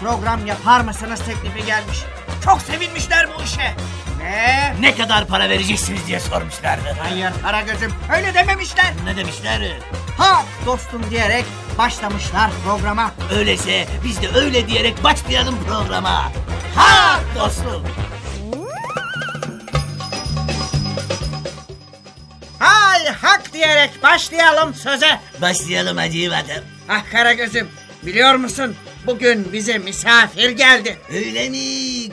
program yapar mısınız teklifi gelmiş. Çok sevinmişler bu işe. Ve Ne kadar para vereceksiniz diye sormuşlardı. hayır Karagöz'üm öyle dememişler. Ne demişler? Ha dostum diyerek başlamışlar programa. Öyleyse biz de öyle diyerek başlayalım programa. Ha dostum. Hay hak diyerek başlayalım söze. Başlayalım Hacı Vatım. Ah Karagöz'üm biliyor musun bugün bize misafir geldi. Öyle mi?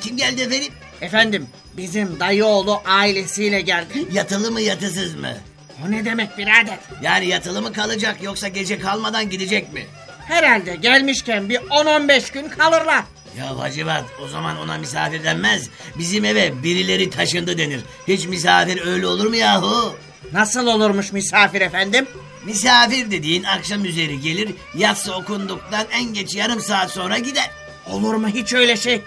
Kim geldi efendim? Efendim bizim dayıoğlu ailesiyle geldi. Yatılı mı yatısız mı? O ne demek birader? Yani yatılı mı kalacak yoksa gece kalmadan gidecek mi? Herhalde gelmişken bir 10-15 gün kalırlar. Ya Hacivat o zaman ona misafir denmez. Bizim eve birileri taşındı denir. Hiç misafir öyle olur mu yahu? Nasıl olurmuş misafir efendim? Misafir dediğin akşam üzeri gelir, yatsı okunduktan en geç yarım saat sonra gider. Olur mu hiç öyle şey?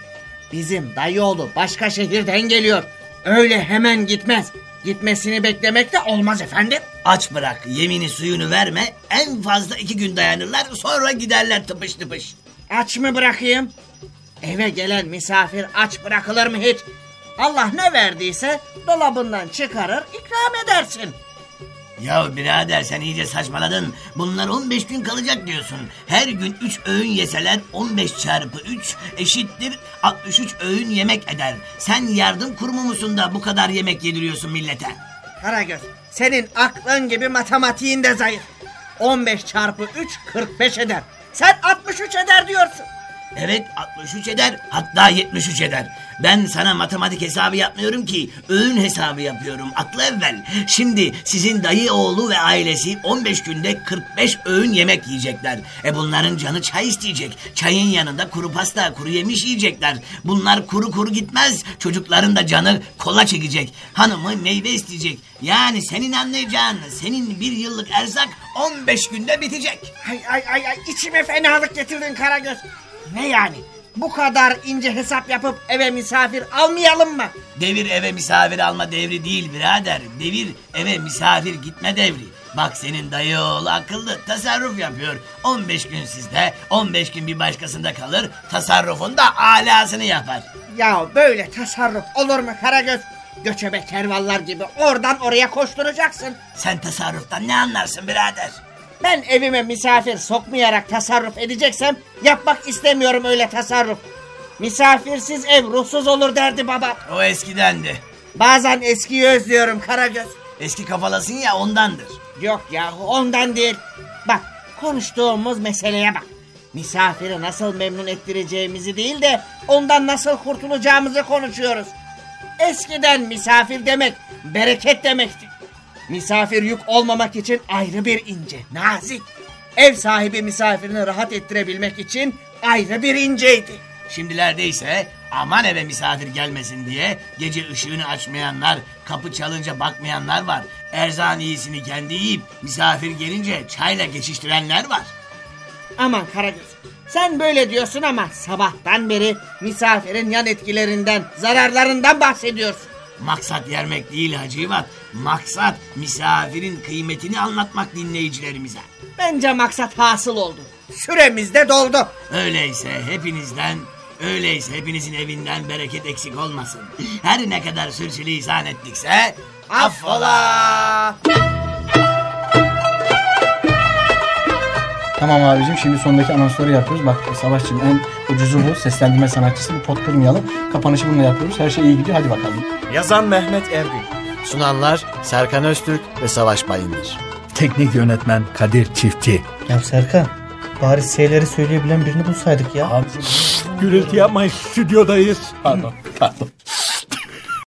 Bizim dayıoğlu başka şehirden geliyor. Öyle hemen gitmez. Gitmesini beklemek de olmaz efendim. Aç bırak, yemini suyunu verme, en fazla iki gün dayanırlar, sonra giderler tıpış tıpış. Aç mı bırakayım? Eve gelen misafir aç bırakılır mı hiç? Allah ne verdiyse dolabından çıkarır ikram edersin. Ya birader sen iyice saçmaladın. Bunlar 15 gün kalacak diyorsun. Her gün 3 öğün yeseler 15 çarpı 3 eşittir 63 öğün yemek eder. Sen yardım kurumu musun da bu kadar yemek yediriyorsun millete? Karagöz senin aklın gibi matematiğin de zayıf. 15 çarpı 3 45 eder. Sen 63 eder diyorsun. Evet 63 eder hatta 73 eder. Ben sana matematik hesabı yapmıyorum ki öğün hesabı yapıyorum aklı evvel. Şimdi sizin dayı oğlu ve ailesi 15 günde 45 öğün yemek yiyecekler. E bunların canı çay isteyecek. Çayın yanında kuru pasta kuru yemiş yiyecekler. Bunlar kuru kuru gitmez. Çocukların da canı kola çekecek. Hanımı meyve isteyecek. Yani senin anlayacağın senin bir yıllık erzak 15 günde bitecek. Ay ay ay ay içime fenalık getirdin Karagöz. Ne yani? Bu kadar ince hesap yapıp eve misafir almayalım mı? Devir eve misafir alma devri değil birader. Devir eve misafir gitme devri. Bak senin dayı oğlu akıllı tasarruf yapıyor. 15 gün sizde 15 gün bir başkasında kalır. Tasarrufun da alasını yapar. Ya böyle tasarruf olur mu Karagöz? Göçebe kervallar gibi oradan oraya koşturacaksın. Sen tasarruftan ne anlarsın birader? Ben evime misafir sokmayarak tasarruf edeceksem yapmak istemiyorum öyle tasarruf. Misafirsiz ev ruhsuz olur derdi baba. O eskidendi. Bazen eskiyi özlüyorum Karagöz. Eski kafalasın ya ondandır. Yok yahu ondan değil. Bak konuştuğumuz meseleye bak. Misafiri nasıl memnun ettireceğimizi değil de ondan nasıl kurtulacağımızı konuşuyoruz. Eskiden misafir demek bereket demekti. Misafir yük olmamak için ayrı bir ince, nazik. Ev sahibi misafirini rahat ettirebilmek için ayrı bir inceydi. Şimdilerde ise aman eve misafir gelmesin diye gece ışığını açmayanlar, kapı çalınca bakmayanlar var. Erzağın iyisini kendi yiyip misafir gelince çayla geçiştirenler var. Aman Karagöz sen böyle diyorsun ama sabahtan beri misafirin yan etkilerinden, zararlarından bahsediyorsun. Maksat yermek değil Hacivat. Maksat misafirin kıymetini anlatmak dinleyicilerimize. Bence maksat hasıl oldu. Süremiz de doldu. Öyleyse hepinizden, öyleyse hepinizin evinden bereket eksik olmasın. Her ne kadar sürçülisan ettikse affola. Affola. Tamam abicim şimdi sondaki anonsları yapıyoruz. Bak Savaşçım en ucuzu bu. Seslendirme sanatçısı. Bir pot kırmayalım. Kapanışı bununla yapıyoruz. Her şey iyi gidiyor. Hadi bakalım. Yazan Mehmet Ergün. Sunanlar Serkan Öztürk ve Savaş Bayındır. Teknik yönetmen Kadir Çiftçi. Ya Serkan Bari S'leri söyleyebilen birini bulsaydık ya. Abicim Gürültü yapmayın stüdyodayız. pardon pardon.